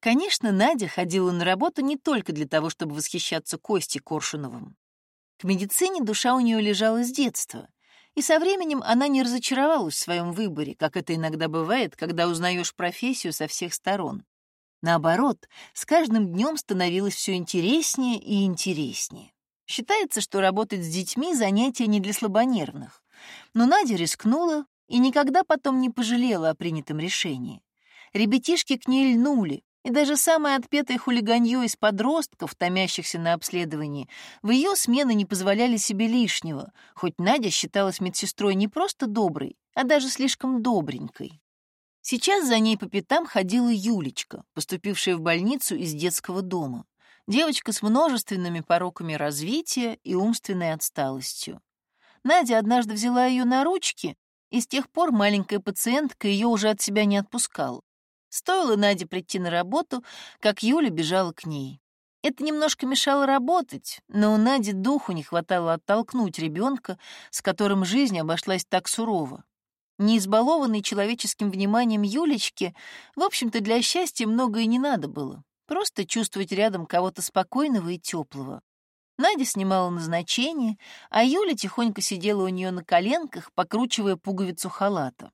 Конечно, Надя ходила на работу не только для того, чтобы восхищаться Костей Коршуновым. К медицине душа у нее лежала с детства, и со временем она не разочаровалась в своем выборе, как это иногда бывает, когда узнаешь профессию со всех сторон. Наоборот, с каждым днем становилось все интереснее и интереснее. Считается, что работать с детьми — занятие не для слабонервных. Но Надя рискнула и никогда потом не пожалела о принятом решении. Ребятишки к ней льнули, и даже самое отпетое хулиганье из подростков, томящихся на обследовании, в ее смены не позволяли себе лишнего, хоть Надя считалась медсестрой не просто доброй, а даже слишком добренькой. Сейчас за ней по пятам ходила Юлечка, поступившая в больницу из детского дома. Девочка с множественными пороками развития и умственной отсталостью. Надя однажды взяла ее на ручки, и с тех пор маленькая пациентка ее уже от себя не отпускала. Стоило Наде прийти на работу, как Юля бежала к ней. Это немножко мешало работать, но у Нади духу не хватало оттолкнуть ребенка, с которым жизнь обошлась так сурово. Не избалованной человеческим вниманием Юлечки, в общем-то, для счастья многое не надо было. Просто чувствовать рядом кого-то спокойного и теплого. Надя снимала назначение, а Юля тихонько сидела у нее на коленках, покручивая пуговицу халата.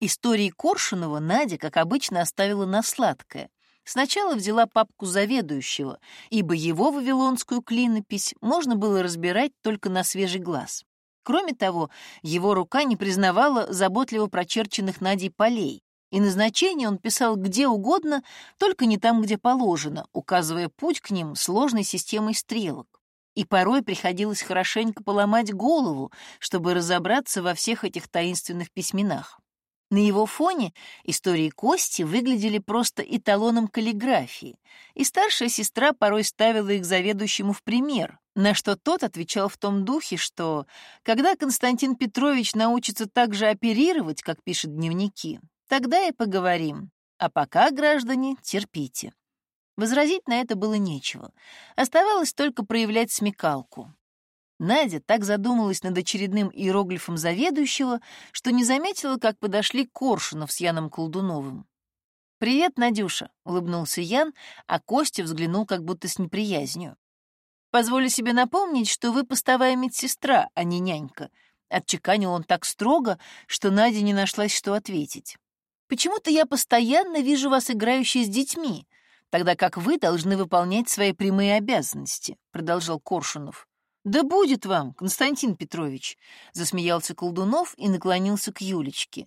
Истории Коршунова Надя, как обычно, оставила на сладкое. Сначала взяла папку заведующего, ибо его вавилонскую клинопись можно было разбирать только на свежий глаз. Кроме того, его рука не признавала заботливо прочерченных Надей полей, и назначение он писал где угодно, только не там, где положено, указывая путь к ним сложной системой стрелок. И порой приходилось хорошенько поломать голову, чтобы разобраться во всех этих таинственных письменах. На его фоне истории Кости выглядели просто эталоном каллиграфии, и старшая сестра порой ставила их заведующему в пример, на что тот отвечал в том духе, что когда Константин Петрович научится так же оперировать, как пишет дневники, тогда и поговорим. А пока, граждане, терпите. Возразить на это было нечего. Оставалось только проявлять смекалку. Надя так задумалась над очередным иероглифом заведующего, что не заметила, как подошли Коршунов с Яном Колдуновым. «Привет, Надюша», — улыбнулся Ян, а Костя взглянул как будто с неприязнью. «Позволю себе напомнить, что вы постовая медсестра, а не нянька», — отчеканил он так строго, что Надя не нашлась, что ответить. «Почему-то я постоянно вижу вас играющей с детьми, тогда как вы должны выполнять свои прямые обязанности», — продолжал Коршунов. «Да будет вам, Константин Петрович!» — засмеялся Колдунов и наклонился к Юлечке.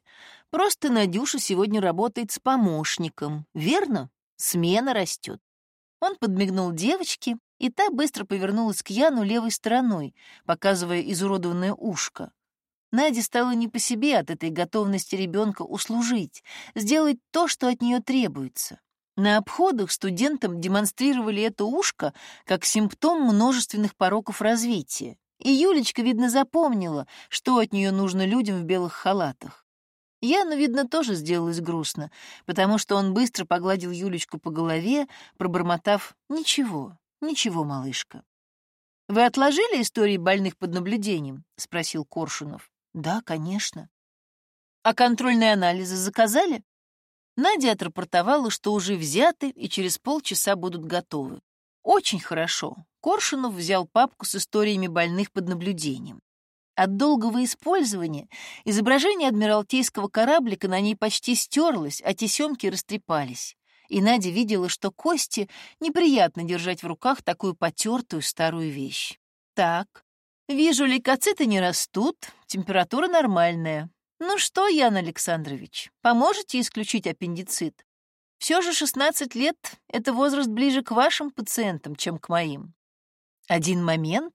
«Просто Надюша сегодня работает с помощником, верно? Смена растет». Он подмигнул девочке, и та быстро повернулась к Яну левой стороной, показывая изуродованное ушко. Наде стало не по себе от этой готовности ребенка услужить, сделать то, что от нее требуется. На обходах студентам демонстрировали это ушко как симптом множественных пороков развития. И Юлечка, видно, запомнила, что от нее нужно людям в белых халатах. Яну, видно, тоже сделалось грустно, потому что он быстро погладил Юлечку по голове, пробормотав «Ничего, ничего, малышка». «Вы отложили истории больных под наблюдением?» — спросил Коршунов. «Да, конечно». «А контрольные анализы заказали?» Надя отрапортовала, что уже взяты и через полчаса будут готовы. Очень хорошо. Коршунов взял папку с историями больных под наблюдением. От долгого использования изображение адмиралтейского кораблика на ней почти стерлось, а тесемки растрепались. И Надя видела, что Кости неприятно держать в руках такую потертую старую вещь. Так, вижу, лейкоциты не растут, температура нормальная. «Ну что, Ян Александрович, поможете исключить аппендицит? Все же 16 лет — это возраст ближе к вашим пациентам, чем к моим». Один момент.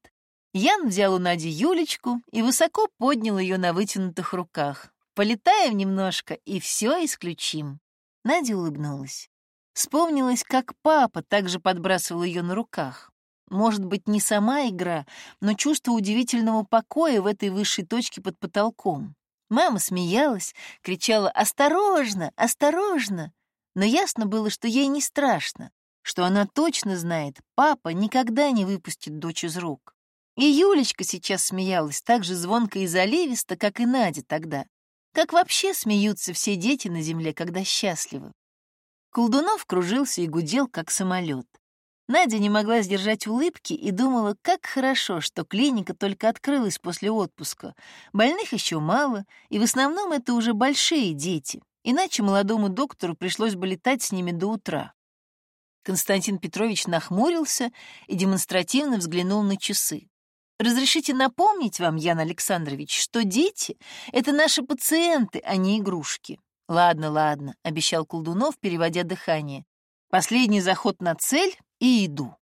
Ян взял у Нади Юлечку и высоко поднял ее на вытянутых руках. «Полетаем немножко, и все исключим». Надя улыбнулась. Вспомнилось, как папа также подбрасывал ее на руках. Может быть, не сама игра, но чувство удивительного покоя в этой высшей точке под потолком. Мама смеялась, кричала «Осторожно! Осторожно!» Но ясно было, что ей не страшно, что она точно знает, папа никогда не выпустит дочь из рук. И Юлечка сейчас смеялась так же звонко и заливисто, как и Надя тогда. Как вообще смеются все дети на земле, когда счастливы? Колдунов кружился и гудел, как самолет. Надя не могла сдержать улыбки и думала, как хорошо, что клиника только открылась после отпуска. Больных еще мало, и в основном это уже большие дети, иначе молодому доктору пришлось бы летать с ними до утра. Константин Петрович нахмурился и демонстративно взглянул на часы. «Разрешите напомнить вам, Ян Александрович, что дети — это наши пациенты, а не игрушки». «Ладно, ладно», — обещал Колдунов, переводя дыхание. «Последний заход на цель и иду».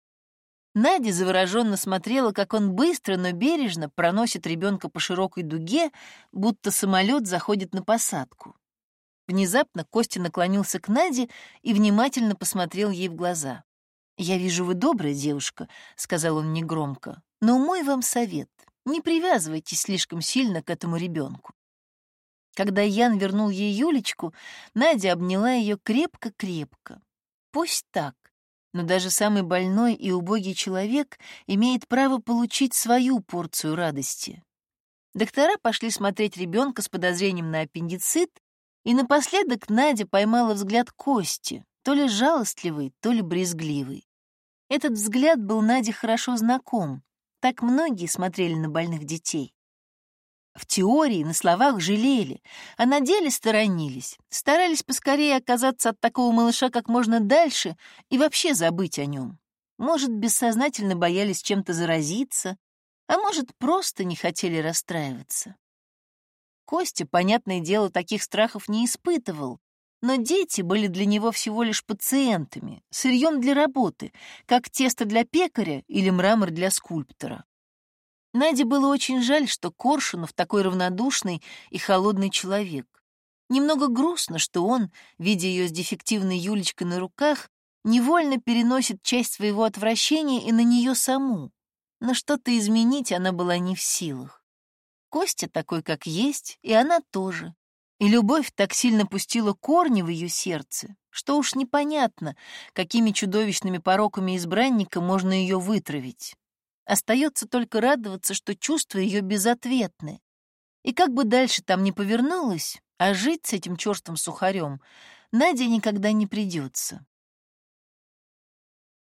Надя завороженно смотрела, как он быстро, но бережно проносит ребенка по широкой дуге, будто самолет заходит на посадку. Внезапно Костя наклонился к Наде и внимательно посмотрел ей в глаза. «Я вижу, вы добрая девушка», — сказал он негромко. «Но мой вам совет — не привязывайтесь слишком сильно к этому ребенку». Когда Ян вернул ей Юлечку, Надя обняла ее крепко-крепко. Пусть так, но даже самый больной и убогий человек имеет право получить свою порцию радости. Доктора пошли смотреть ребенка с подозрением на аппендицит, и напоследок Надя поймала взгляд Кости, то ли жалостливый, то ли брезгливый. Этот взгляд был Наде хорошо знаком. Так многие смотрели на больных детей. В теории на словах жалели, а на деле сторонились, старались поскорее оказаться от такого малыша как можно дальше и вообще забыть о нем. Может, бессознательно боялись чем-то заразиться, а может, просто не хотели расстраиваться. Костя, понятное дело, таких страхов не испытывал, но дети были для него всего лишь пациентами, сырьем для работы, как тесто для пекаря или мрамор для скульптора. Наде было очень жаль, что Коршунов такой равнодушный и холодный человек. Немного грустно, что он, видя ее с дефективной Юлечкой на руках, невольно переносит часть своего отвращения и на нее саму. Но что-то изменить она была не в силах. Костя такой, как есть, и она тоже. И любовь так сильно пустила корни в ее сердце, что уж непонятно, какими чудовищными пороками избранника можно ее вытравить. Остается только радоваться, что чувства ее безответны. И как бы дальше там ни повернулось, а жить с этим чертом сухарем Наде никогда не придется.